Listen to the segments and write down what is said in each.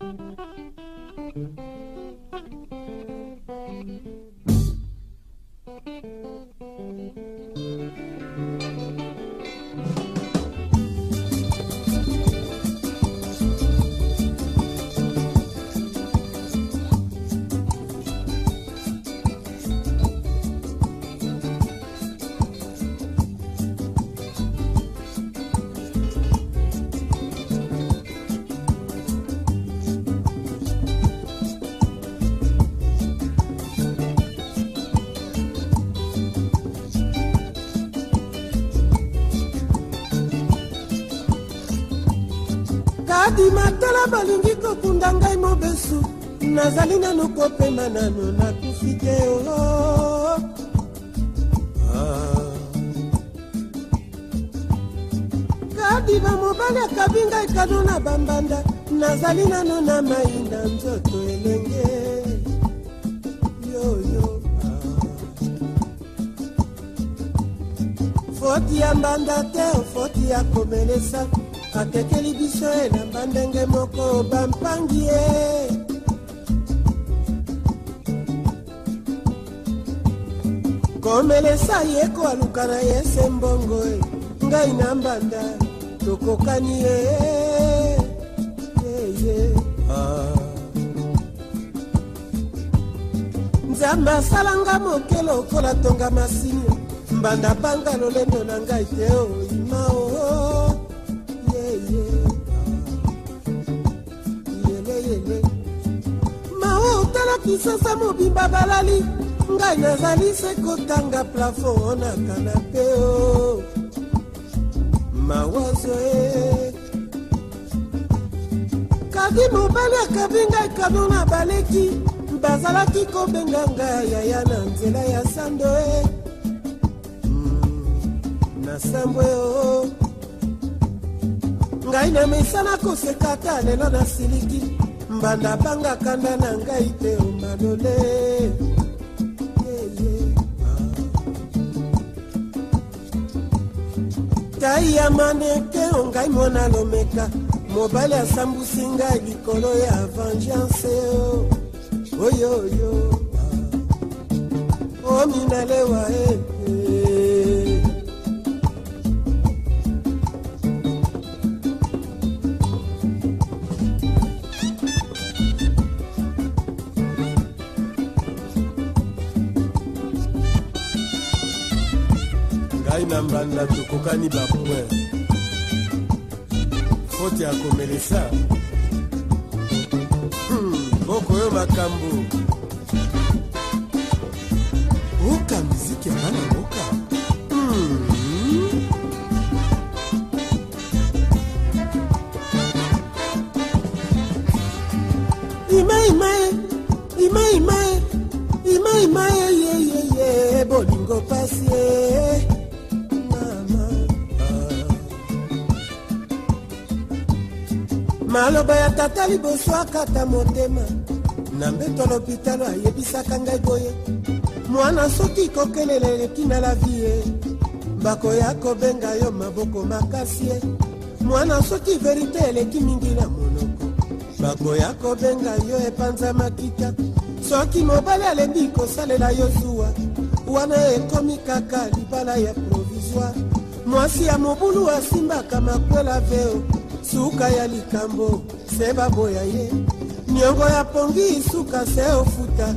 thank you adima tala balingi kokunda ngai mobesu nazali nano kopema nano nakufi te oo ah. kadima mobali akabi ngai kano na bambanda nazali nano na mai na nzoto elenge yoyo ah. foti ya mbanda te foti ya komelesa akekeli biso elamba ndenge moko bampangi ye komelesa ye koaluka na ye se mbongo e. ngai na mbanda tokokani ye ah. nzambe asalanga moke lokola tonga masini mbanda banga lolendo na ngai te oima oh, elenge mawa otala kisasa mobimba balali ngai nazali se kotanga plafon na kanape o oh. mawazo e kadi mobali akabi ngai kano na baleki bazalaki kobenga ngai yaya na nzela ya sando e na sambwe o oh. ngai na misala koseka ata lelo nasiliki mbanda banga kanda na ngai te omalole ah. tai ya maneke ongai mona lomeka mobali asambusi ngai likolo ya vengeance oh. oyoyo ah. ominalewa e eh. ezali na mbanda tokokani bapoin foti ya komelesa hmm, boko oyo makambo oka miziki ya bana maloba ya tata liboso akata motema na mbeto lopitalo ayebisaka ngai boye mwana soki kokelela eleki na lavi ye mbako ya kobenga yo maboko makasi ye mwana soki verite eleki mingi na monoko mbako ya kobenga yo epanza makita soki mobali alembi kosalela yo zuwa wana ekomi kaka libala ya provisoire mwasi ya mobulu asimbaka makwela veo suka ya likambo se baboya ye niongo ya pongi suka se ofuta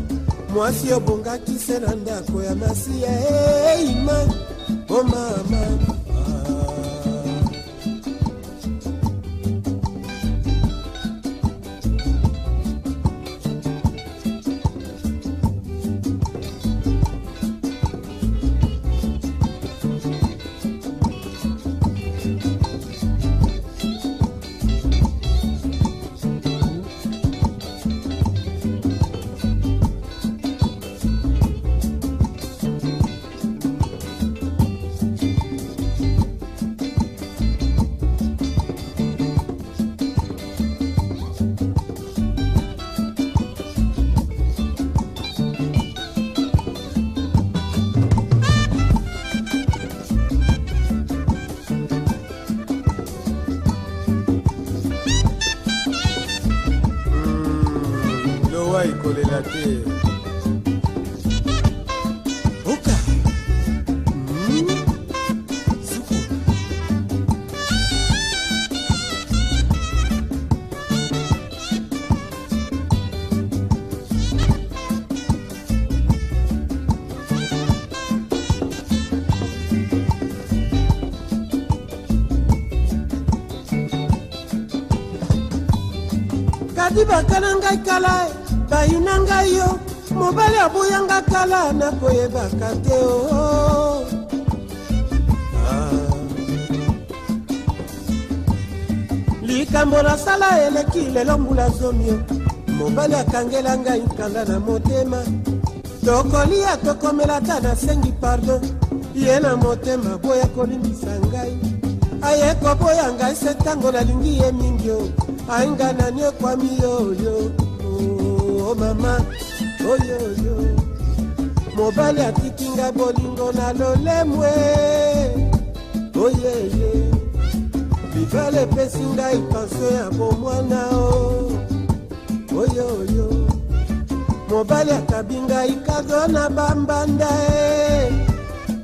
mwasi obongaki se na ndako ya masiya eima hey, bomama oh, l a t i d i bakala ngai kala bayina ngai yo mobali abuyanga kala nakoyebaka te o oh, oh. ah. likambo nasala eleki lelo mbula zomi o mobali akangela ngai nkanda na motema tokolia tokomela ta nasengi pardon ye na motema boya kolimbisa ngai aye koboya ngai se ntango nalingi ye mingi o ainga nani ekwami yoyo oh. mama oyoyo mobali atikinga bolingo na lolemwe oyeye bibale epesi ngai panso ya bomwana o oyoyo mobali akabi ngai kado na bambanda e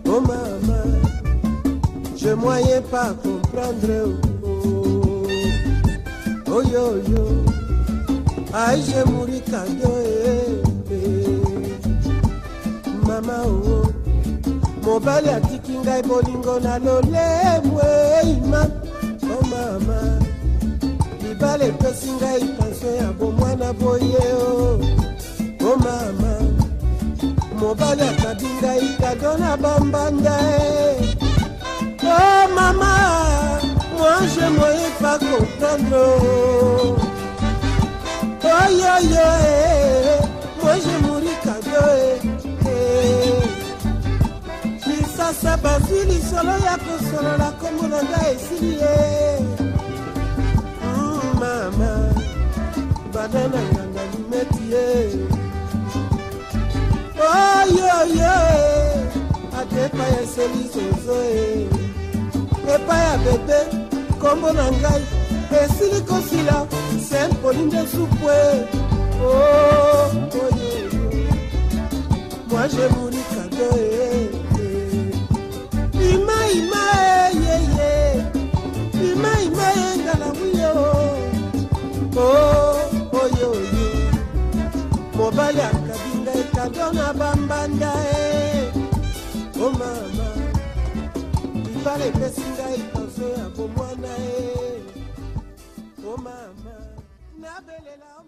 o oh mama je moye pa comprendre oyoyo oh, oh, oh, oh. aije murikando eh, eh. mama o oh, oh. mobali atiki ngai bolingo na lolemwe ima o oh, mama libala epesi ngai pansio ya bomwana boye o o mama mobali akabi ngai kado na bambanda e eh. o mama moi je moye pas comprendre yo moi je mouri kabio misasa bazwi lisolo ya kosolola komona nga esili ye mama banana nganga limeti ye oyoyo ata epai eseli zozo e epai ya bebe nkombo na ngai esili kosila sempoli nde zupwe oh, oye moi je muni kado ima ima eyeye ima ima engalamuyo oh, oye oye mobali akabinga ekado na bambanda e eh. o oh, mama libala epesinga ekanso ya bomwana e oh mama nabelela